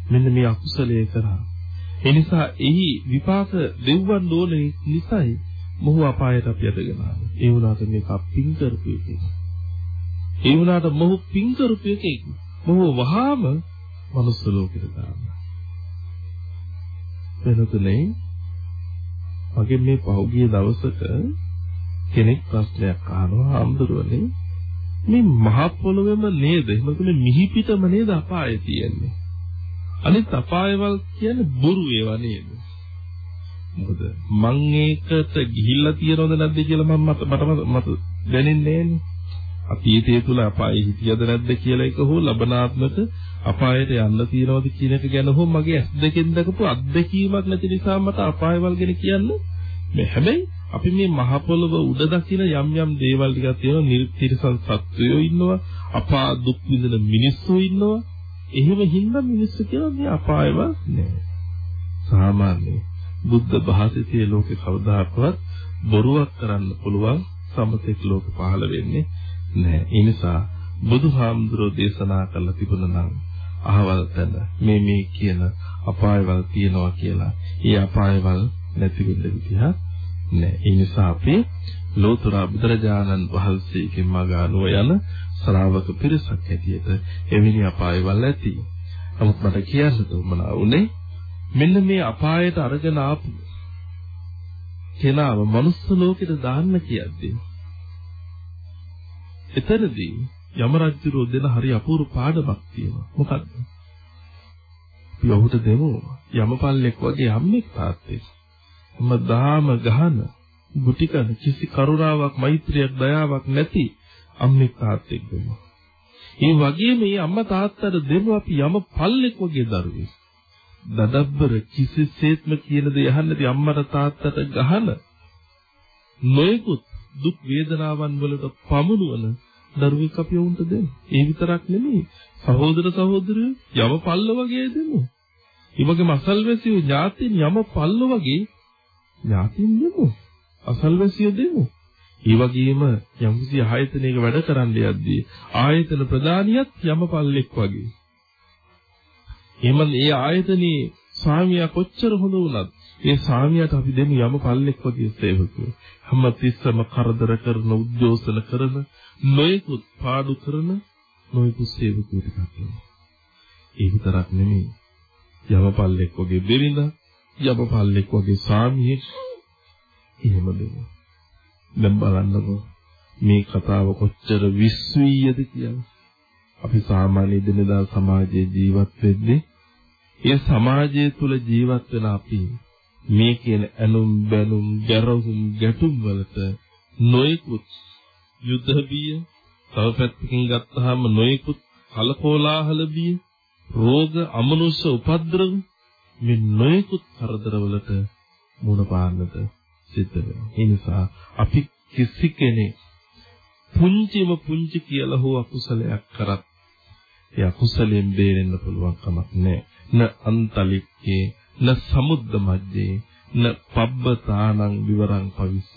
මෙන්න මේ අකුසලයේ කරා. ඒ නිසා එහි විපාක දෙව්වන් ඕනේ නිසායි මොහු අපායට අපි යටගෙන ආවේ. ඒ වුණාට මේක පින් කරපු එකේ. ඒ වුණාට මොහු පින් කරපු එකේ. මොහු වහාම මනුස්ස ලෝකෙට දානවා. වෙනතුනේ මගේ මේ පහුගිය දවසක කෙනෙක් ප්‍රශ්නයක් අහනවා අම්දුරනේ මේ මහ පොළොවේම නේද? එහෙනම් මිහි පිටම නේද අපාය තියෙන්නේ? අනිත් අපායවල් කියන්නේ බොරු ඒවා නේද? මොකද මං ඒකට ගිහිල්ලා තියනවද නැද්ද කියලා මම මට මට දැනෙන්නේ නෑනේ. අතීතයේ තුල අපායේ හිටියද නැද්ද කියලා එක හෝ ලබනාත්මක අපායට යන්න තියනවද කියන එක ගැන හෝ මගේ ඇස් දෙකෙන් දැකපු අත්දැකීමක් නැති නිසා මට අපායවල් ගැන කියන්න මේ හැබැයි අපි මේ මහ පොළව උඩ දකින යම් යම් දේවල් ටිකක් තියෙනවා. නිර්තිරසන් සත්වයෝ ඉන්නවා අපා දුක් විඳින මිනිස්සු ඉන්නවා. එහෙම හින්දා මිනිස්සු කියලා මේ අපායවල් නෑ. සාමාන්‍ය බුද්ධ භාසිතයේ ලෝකේ කවදාකවත් බොරුවක් කරන්න පුළුවන් සමතෙක් ලෝක පහළ වෙන්නේ නැහැ. ඒ නිසා බුදුහාමුදුරෝ දේශනා කළ තිබුණා නම් අහවල් තැන මේ මේ කියන අපායවල් තියනවා කියලා. ඒ අපායවල් නැති වෙන්න විදිහක් නැහැ. ඒ නිසා අපි ලෝතර බුදුරජාණන් වහන්සේගෙන් මඟ අනුව යන ශ්‍රාවක පිරිසක් ඇටියට එවැනි අපායවල් ඇති. නමුත් මට කියන්න උවමනා උනේ මෙන්න මේ අපායට අරගෙන ආපු කෙනාව මනුස්ස ලෝකෙට දාන්න කියද්දී එතනදී යම රජුරෝ දෙන හරි අපූර්ව පාඩමක් තියෙනවා. මොකද්ද? අපි ඔහුට දෙමු යමපල්ලෙක් වගේ අම්මෙක් තාත්තෙක්. හැමදාම ගහන බුටිකන කිසි කරුණාවක් මෛත්‍රියක් දයාවක් නැති අම්මෙක් තාත්තෙක් දෙමු. ඒ වගේම මේ අම්මා තාත්තට දෙමු අපි යම පල්ලෙක් වගේ දරුවෙක්. දඩබ්බර කිසිසේත්ම කියන දේ අහන්නේ නැති අම්මට තාත්තට ගහන නොයෙකුත් දුක් වේදනාවන් වලට පමුණුවන දරුවෙක් අපි වුන්ට දෙන්න. ඒ විතරක් නෙමෙයි සහෝදර සහෝදරියෝ යම පල්ල වගේ දෙමු. ඒ වගේම අසල්වැසියෝ ඥාතින් යම පල්ල වගේ ඥාතින් දෙමු. අසල්වැසියෝ දෙමු. ඒ වගේම යම්කිසි ආයතනයක වැඩ කරන්න යද්දී ආයතන ප්‍රධානියත් යම පල්ලෙක් වගේ. එහෙම ඒ ආයතනයේ ස්වාමියා කොච්චර හොඳ වුණත් ඒ ස්වාමියාට අපි දෙමු යම පල්ලෙක් වගේ සේවකයෝ. හැම තිස්සම කරදර කරන උද්යෝසන කරන නොයෙකුත් පාඩු කරන නොයෙකුත් සේවකයෝ ටිකක් ඉන්නවා. ඒ විතරක් නෙමෙයි. යමපල්ලෙක් වගේ බෙරිඳ, යමපල්ලෙක් වගේ සාමියෙක් එහෙම දෙනවා. දැන් බලන්නකෝ මේ කතාව කොච්චර විශ්වීයද කියලා. අපි සාමාන්‍ය දිනදා සමාජයේ ජීවත් වෙද්දී ඒ සමාජය තුල ජීවත් වෙන අපි මේ කියන ඇලුම් බැලුම් ගැරහුම් ගැටුම් වලට නොයෙකුත් යුද්ධ බිය තව පැත්තකින් ගත්තාම නොයෙකුත් කලකෝලාහල බිය රෝග අමනුෂ්‍ය උපද්‍රව මේ නොයෙකුත් කරදරවලට මුණ පාන්නට සිද්ධ වෙනවා. ඒ නිසා අපි කිසි කෙනෙක් පුංචිම පුංචි කියලා හෝ අකුසලයක් කරත් ඒ අකුසලයෙන් බේරෙන්න පුළුවන් කමක් නැහැ. න අන්තලික්කේ න සමුද්ද මැජ්ජේ න පබ්බතානං විවරං පවිස්ස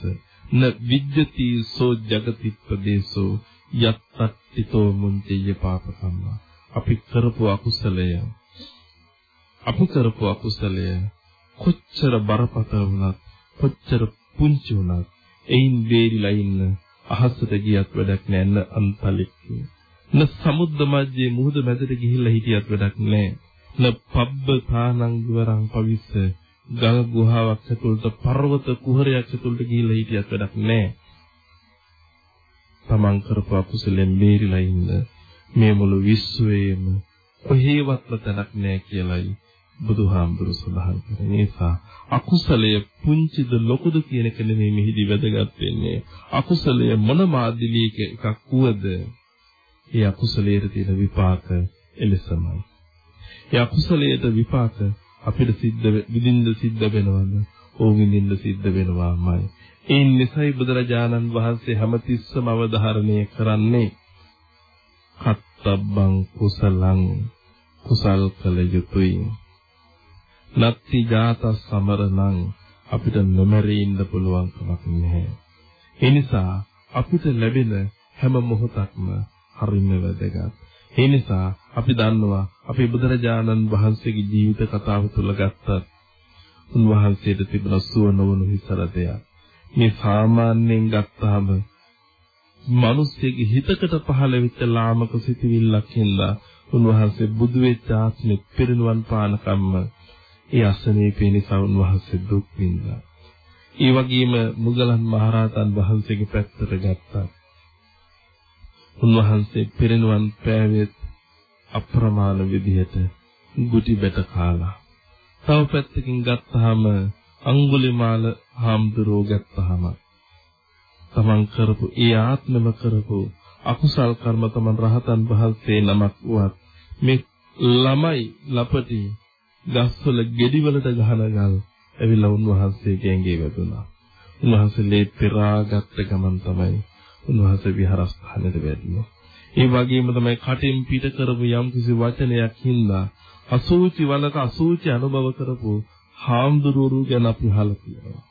න විජ්ජති සෝ జగති ප්‍රදේශෝ යත්තට්ඨිතෝ මුංචිය පාපකම්ම අපි කරපු අකුසලය අපි කරපු අකුසලය කොච්චර බරපතල වුණත් කොච්චර පුංචි වුණත් එයින් වේරිලා ඉන්න අහසට ගියත් වැඩක් නෑ න අන්තලික්කේ න සමුද්ද මැජ්ජේ මුහුද මැදට ගිහිල්ලා හිටියත් වැඩක් නෑ. න පබ්බ තානං විවරං පවිස්ස. ගල් ගුහාවක් ඇතුළට පර්වත කුහරයක් ඇතුළට ගිහිල්ලා හිටියත් වැඩක් නෑ. තමන් කරපු අකුසලෙන් බේරිලා ඉන්න. මේ මුළු විශ්වයේම කොහේවත්ම තැනක් නෑ කියලයි බුදුහාමුදුරු සඳහන් කරන නිසා අකුසලය පුංචිද ලොකුද කියන එක නෙමෙයි මෙහිදී වැදගත් වෙන්නේ. අකුසලය මොන මාදිලියක එකක් වුවද? ඒ අකුසලයේ තියෙන විපාක එලෙසමයි. ඒ අකුසලයට විපාක අපිට සිද්ධ විඳින්න සිද්ධ වෙනවද ඕ විඳින්න සිද්ධ වෙනවාමයි ඒ නිසයි බුදුරජාණන් වහන්සේ හැමතිස්සම අවධාරණය කරන්නේ කත්තබ්බං කුසලං කුසල් කළ යුතුයි නත්ති ජාත සමරණං අපිට නොමරී ඉන්න පුළුවන් කමක් නැහැ. ඒ නිසා අපිට ලැබෙන හැම මොහොතක්ම හරිම වැදගත්. ඒ නිසා අපි දන්නවා අපේ බුදුරජාණන් වහන්සේගේ ජීවිත කතාව තුළ ගත්තත් උන්වහන්සේට තිබුණ සුව නොවුණු හිසරදයක්. මේ සාමාන්‍යයෙන් ගත්තාම මිනිස්සෙගේ හිතකට පහළ වෙච්ච ලාමක සිතුවිල්ලක් හින්දා උන්වහන්සේ බුදු වෙච්ච ආත්මෙ පිරිනුවන් පාන කම්ම ඒ අසනීපේ නිසා උන්වහන්සේ දුක් විඳා. ඒ වගේම මුගලන් මහරහතන් වහන්සේගේ පැත්තට ගත්තා. උන්වහන්සේ පිරිනුවන් පෑවෙත් අප්‍රමාණ විදිහට ගුටි බැට කාලා. තව පැත්තකින් ගත්තාම අඟුලිමාල හාමුදුරුවෝ ගත්තාම තමන් කරපු ඒ ආත්මම කරපු අකුසල් කර්ම තමන් රහතන් වහන්සේ නමක් වුවත් මේ ළමයි ලපටි ගස්වල ගෙඩි වලට ගහන ගල් ඇවිල්ලා උන්වහන්සේගේ ඇඟේ වැදුනා. උන්වහන්සේ ලේ පෙරාගත්ත ගමන් තමයි උන්වහන්සේ විහාරස්ථානෙට වැටුනේ. ඒ වගේම තමයි කටින් පිට කරපු යම් කිසි වචනයක් හින්දා අසූචි වලක අසූචි අනුභව කරපු හාමුදුරුවෝ ගැන අපි අහලා තියෙනවා.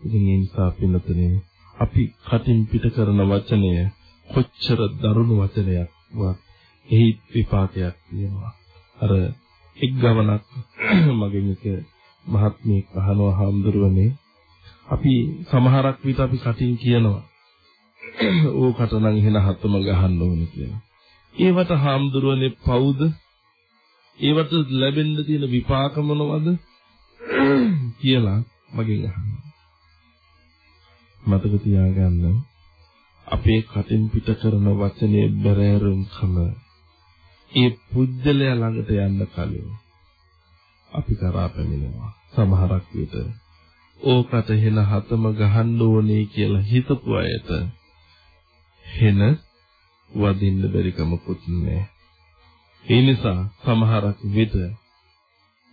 ඉතින් ඒ නිසා පින්නතනේ අපි කටින් පිට කරන වචනය කොච්චර දරුණු වචනයක් වත් එහි විපාකයක් තියෙනවා. අර එක් ගමනක් මගෙන් එක මහත්මියක් අහනවා හාමුදුරුවනේ අපි සමහරක් විට අපි කටින් කියනවා ඕකට නම් එහෙන හතම ගහන්න ඕනේ කියලා. ඒවට හාමුදුරුවනේ පවුද? ඒවට ලැබෙන්න තියෙන විපාක මොනවද? කියලා මගෙන් අහනවා. මතක තියාගන්න අපේ කටින් පිට කරන වචනේ බැරෑරුම්කම ඒ පුජ්‍යලයා ළඟට යන්න කලින් අපි කරා පැමිණෙනවා සමහරක් විට ඕකට හෙන හතම ගහන්න ඕනේ කියලා හිතපු අයට හෙන වදින්න බැරි කමකුත් නැහැ ඒ නිසා සමහරක් විට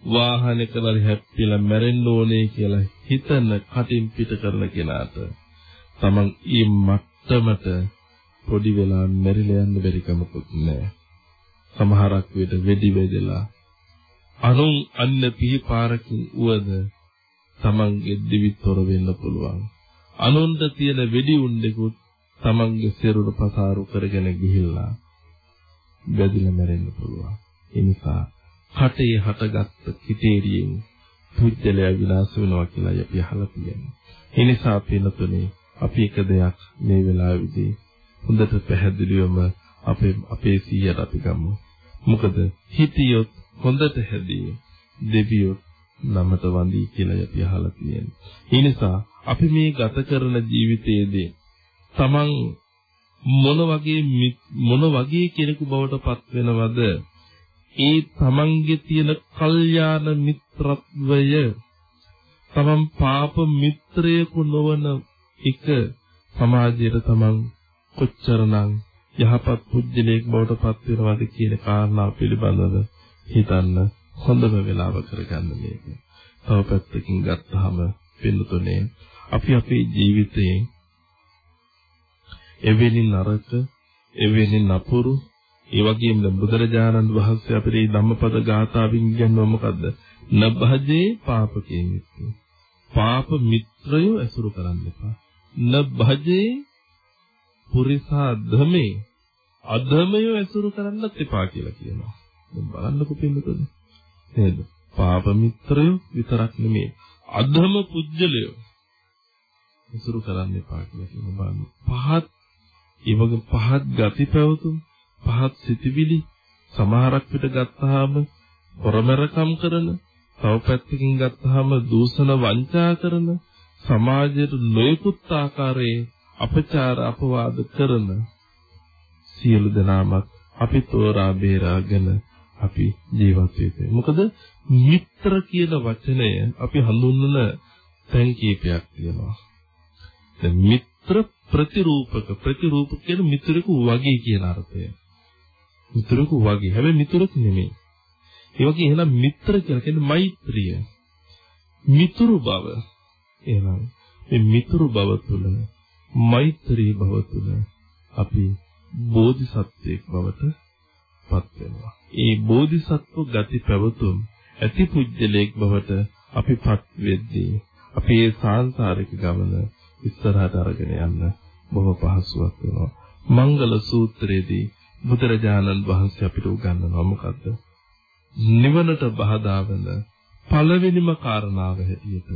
වාහනේ කරලා හැප්පිලා මැරෙන්න ඕනේ කියලා හිතන කටින් පිට කරන කෙනාට තමන් ඊ මට්ටමට පොඩි වෙලා මැරිලා යන්න බැරි කමකුත් නැහැ සමහරක් විට වෙඩි වෙදලා අනුන් අන්න පිහිපාරකින් උවද තමන්ගේ දිවිතොර වෙන්න පුළුවන්. අනුන්ට තියෙන වෙඩි උණ්ඩෙකුත් තමන්ගේ සිරුර පසාරු කරගෙන ගිහිල්ලා බැදිලා මැරෙන්න පුළුවන්. ඒ නිසා කටේ හටගත්ත කිතේරියෙන් පුජ්‍යලයා විනාශ වෙනවා කියලා අපි අහලා තියෙනවා. ඒ නිසා පින්නතුනේ අපි එක දෙයක් මේ වෙලාවේදී හොඳට පැහැදිලිවම අපේ අපේ සීයට අපි ගමු. මොකද හිතියොත් හොඳට හැදී දෙවියොත් නමත වඳී කියලා අපි අහලා තියෙනවා. ඒ නිසා අපි මේ ගත කරන ජීවිතයේදී තමන් මොන වගේ මොන වගේ කෙනෙකු බවට පත් වෙනවද? ඒ තමන්ගේ තියෙන කල්යාණ මිත්‍රත්වය තමන් පාප මිත්‍රයෙකු නොවන එක සමාජයට තමන් කොච්චරනම් යහපත් පුජ්‍යලයක් බවට පත් වෙනවද කියන කාරණා පිළිබඳව හිතන්න හොඳම වෙලාව කරගන්න මේක. තව පැත්තකින් ගත්තාම පින්නතුනේ අපි අපේ ජීවිතයේ එවැනි නරක එවැනි නපුරු ඒ වගේම බුදුරජාණන් වහන්සේ අපිට මේ ධම්මපද ගාථාවෙන් කියනවා මොකද්ද? නබ්බජේ පාපකේ මිත්‍ර. පාප මිත්‍රයෝ ඇසුරු කරන්න එපා. නබ්බජේ පුරිසා ධමේ අධමයෝ ඇසුරු කරන්නත් එපා කියලා කියනවා. දැන් බලන්නකො පින්නතුනේ. නේද? පාප මිත්‍රයෝ විතරක් නෙමෙයි අධම පුජ්‍යලයෝ ඇසුරු කරන්න එපා කියලා කියනවා. පහත් ඒ වගේ පහත් ගති පැවතුම් පහත් සිටිවිලි සමහරක් විට ගත්තාම පොරමරකම් කරන තව පැත්තකින් ගත්තාම දූෂණ වංචා කරන සමාජයට නොයෙකුත් ආකාරයේ අපචාර අපවාද කරන සියලු දෙනාමත් අපි තෝරා බේරාගෙන අපි ජීවත් වෙන්නේ. මොකද මිත්‍ර කියන වචනය අපි හඳුන්වන තැන් කීපයක් තියෙනවා. දැන් මිත්‍ර ප්‍රතිරූපක ප්‍රතිරූපක කියන මිතුරෙකු වගේ කියන අර්ථය. මිතුරෙකු වගේ. හැබැයි මිතුරෙක් නෙමෙයි. ඒ වගේ එහෙනම් මිත්‍ර කියලා කියන්නේ මෛත්‍රිය. මිතුරු බව. එහෙනම් මේ මිතුරු බව තුළ මෛත්‍රී බව තුළ අපි බෝධිසත්වයෙක් බවට පත් වෙනවා. ඒ බෝධිසත්ව ගති පැවතුම් ඇති පුජ්‍යලයක් බවට අපිපත් වෙද්දී අපේ සාංශාරික ගමන ඉස්සරහට අරගෙන යන්න බොහෝ පහසුවක් වෙනවා. මංගල සූත්‍රයේදී බුදුරජාණන් වහන්සේ අපිට උගන්වනවා මොකද්ද? නිවනට බාධා වෙන පළවෙනිම කාරණාව හැටියට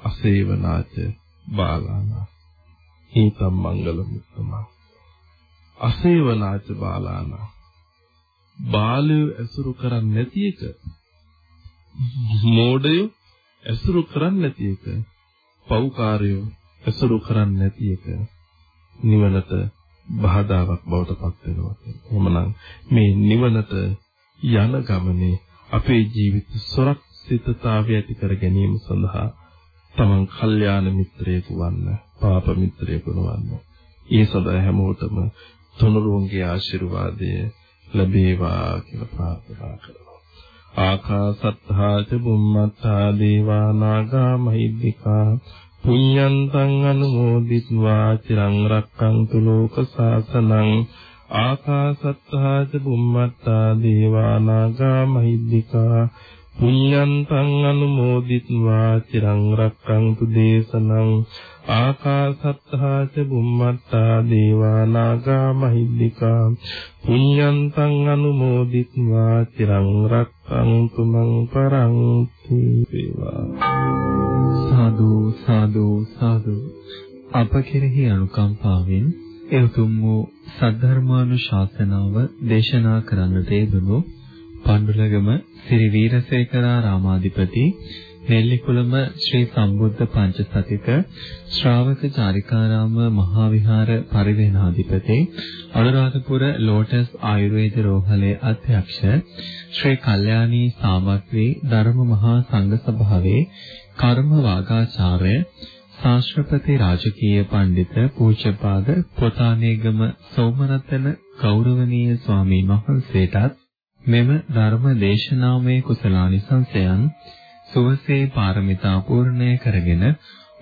අසේවනාච බාලානා. හේතම් මංගල මුත්තමා. අසේවනාච බාලානා. බාලය ඇසුරු කරන්නේ නැති එක. මෝඩය ඇසුරු කරන්නේ නැති එක. පෞකාරයෝ ඇසුරු කරන්නේ නැති එක නිවනට බාධාවක් බවට පත් වෙනවා. එහෙමනම් මේ නිවනට යන ගමනේ අපේ ජීවිත සුරක්ෂිතතාවය ඇති කර ගැනීම සඳහා තමන් කල්යාණ මිත්‍රයෙකු වන්න, පාප මිත්‍රයෙකු වන්න. ඒ සඳහා හැමෝටම තුනුරුන්ගේ ආශිර්වාදය ලැබේවා කියලා ප්‍රාර්ථනා කරනවා. ආකාසත්තා ච බුම්මත්තා දේවා නාග මහිද්దికා පුඤ්ඤන්තං අනුමෝදිත्वा චිරං රක්ඛන්තු ලෝක සාසනං ආකාසත්තා ච බුම්මත්තා දේවා නාග මහිද්దికා පුඤ්ඤන්තං අනුමෝදිත्वा චිරං රක්ඛන්තු දේශනං ආකාසත්තා ච බුම්මත්තා දේවා නාග මහිද්దికා පුඤ්ඤන්තං අනුමෝදිත्वा චිරං රක්ඛන්තු මං පරං තී වේවා සාදු සාදු සාදු. අප කෙරෙහි අනුකම්පාවෙන් එතුම් වූ සද්ධර්මානුශාසනාව දේශනා කරන්නට යෙදුණු පණ්ඩුලගම ශ්‍රී වීරසේකරා රාමාධිපති නෙල්ලිකුළම ශ්‍රී සම්බුද්ධ පංචසතික ශ්‍රාවක චාරිකාරාම මහා විහාර පරිවේනාධිපති අනුරාධපුර ලෝටස් ආයුර්වේද රෝහලේ අධ්‍යක්ෂ ශ්‍රී කල්යාණී සාමග්‍රී ධර්ම මහා සංඝ සභාවේ කර්ම වාගාචාර්ය ශාස්ත්‍රපති රාජකීය පඬිත පූජ්‍යපාද පොතානේගම සෝමරතන ගෞරවනීය ස්වාමීන් වහන්සේටත් මෙම ධර්ම දේශනාමය කුසලානිසංසයන් සුවසේ පාරමිතා පූර්ණය කරගෙන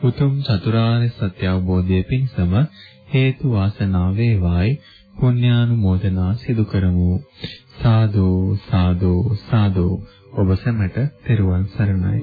උතුම් චතුරාර්ය සත්‍ය අවබෝධයේ පිණසම හේතු වාසනා වේවායි පුණ්‍යානුමෝදනා සිදු කරමු. සාදු සාදු සාදු. ඔබ සැමට තෙරුවන් සරණයි.